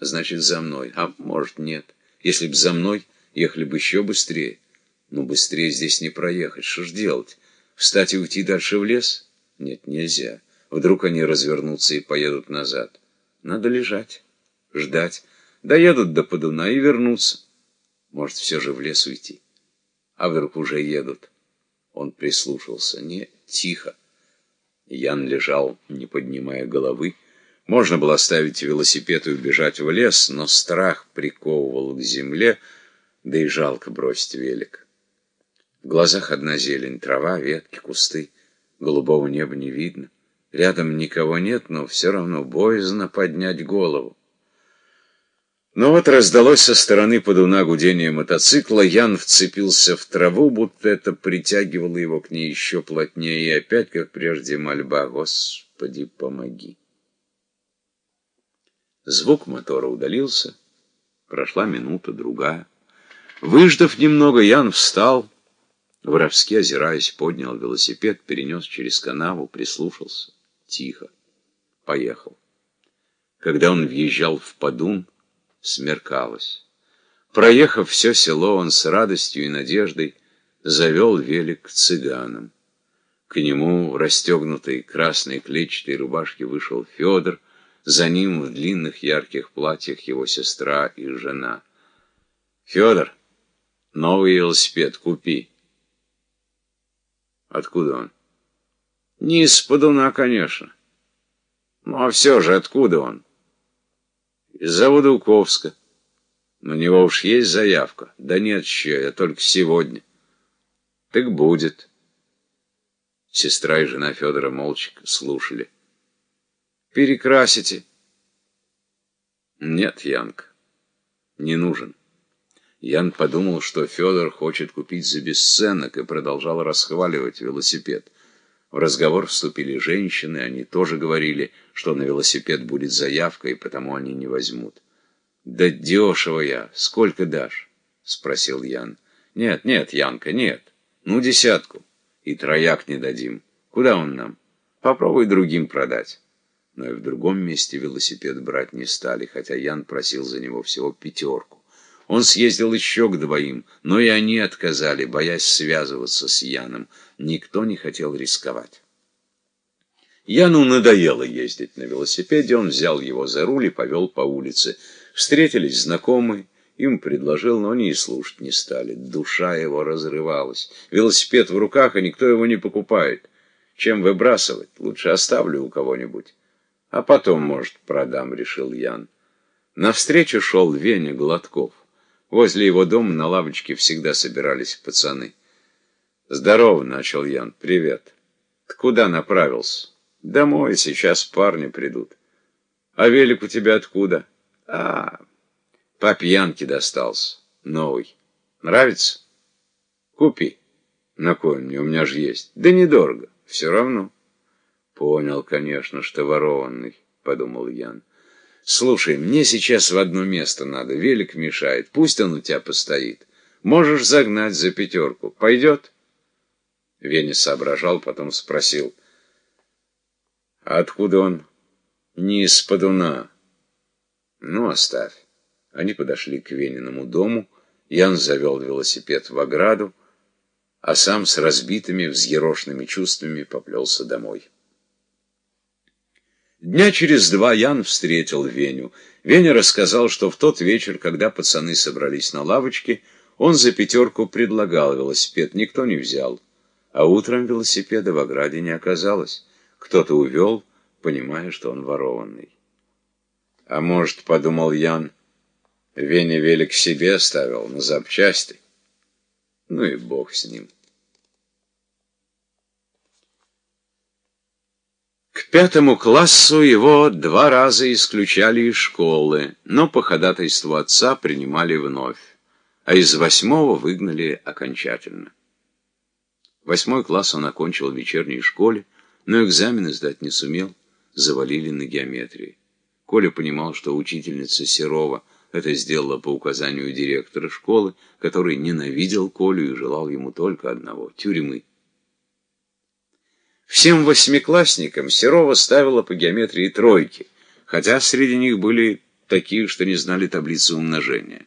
Значит, за мной. А может, нет. Если б за мной, ехали бы еще быстрее. Но быстрее здесь не проехать. Что ж делать? Встать и уйти дальше в лес? Нет, нельзя. Вдруг они развернутся и поедут назад. Надо лежать, ждать. Доедут до Подуна и вернутся. Может, все же в лес уйти. А вдруг уже едут? Он прислушался. Не, тихо. Ян лежал, не поднимая головы. Можно было оставить велосипед и убежать в лес, но страх приковывал к земле, да и жалко бросить велик. В глазах одна зелень, трава, ветки, кусты. Голубого неба не видно. Рядом никого нет, но все равно боязно поднять голову. Но вот раздалось со стороны подуна гудение мотоцикла, Ян вцепился в траву, будто это притягивало его к ней еще плотнее, и опять, как прежде, мольба «Господи, помоги». Звук мотора удалился, прошла минута, другая. Выждав немного, Ян встал, воровски озираясь, поднял велосипед, перенес через канаву, прислушался. Тихо. Поехал. Когда он въезжал в Подун, смеркалось. Проехав все село, он с радостью и надеждой завел велик к цыганам. К нему в расстегнутой красной клетчатой рубашке вышел Федор, за ним в длинных ярких платьях его сестра и жена. «Федор, новый велосипед купи». «Откуда он?» «Не из Подуна, конечно». «Ну а все же, откуда он?» Из завода Уковска. На него уж есть заявка. Да нет еще, я только сегодня. Так будет. Сестра и жена Федора молча слушали. Перекрасите. Нет, Янка, не нужен. Ян подумал, что Федор хочет купить за бесценок и продолжал расхваливать велосипед. В разговор вступили женщины, они тоже говорили, что на велосипед будет заявка, и потому они не возьмут. «Да дешево я. Сколько дашь?» — спросил Ян. «Нет, нет, Янка, нет. Ну, десятку. И трояк не дадим. Куда он нам? Попробуй другим продать». Но и в другом месте велосипед брать не стали, хотя Ян просил за него всего пятерку. Он съездил еще к двоим, но и они отказали, боясь связываться с Яном. Никто не хотел рисковать. Яну надоело ездить на велосипеде, он взял его за руль и повел по улице. Встретились знакомые, им предложил, но они и слушать не стали. Душа его разрывалась. Велосипед в руках, а никто его не покупает. Чем выбрасывать? Лучше оставлю у кого-нибудь. А потом, может, продам, решил Ян. Навстречу шел Веня Гладков. Возле его дома на лавочке всегда собирались пацаны. «Здорово», — начал Ян. «Привет». «Ты куда направился?» «Домой, сейчас парни придут». «А велик у тебя откуда?» «А, по пьянке достался. Новый. Нравится?» «Купи». «На кой мне? У меня же есть». «Да недорого. Все равно». «Понял, конечно, что ворованный», — подумал Ян. Слушай, мне сейчас в одно место надо, велик мешает, пусть он у тебя постоит. Можешь загнать за пятерку. Пойдет? Веня соображал, потом спросил. А откуда он? Не из Подуна. Ну, оставь. Они подошли к Вениному дому. Ян завел велосипед в ограду, а сам с разбитыми, взъерошенными чувствами поплелся домой. Дня через два Ян встретил Веню. Веня рассказал, что в тот вечер, когда пацаны собрались на лавочке, он за пятерку предлагал велосипед, никто не взял. А утром велосипеда в ограде не оказалось. Кто-то увел, понимая, что он ворованный. А может, подумал Ян, Веня велик себе оставил на запчасти. Ну и бог с ним. Пятому классу его два раза исключали из школы, но по ходатайству отца принимали вновь, а из восьмого выгнали окончательно. Восьмой класс он окончил в вечерней школе, но экзамены сдать не сумел, завалили на геометрии. Коля понимал, что учительница Серова это сделала по указанию директора школы, который ненавидел Колю и желал ему только одного — тюрьмы. Всем восьмиклассникам Серова ставила по геометрии тройки, хотя среди них были таких, что не знали таблицы умножения.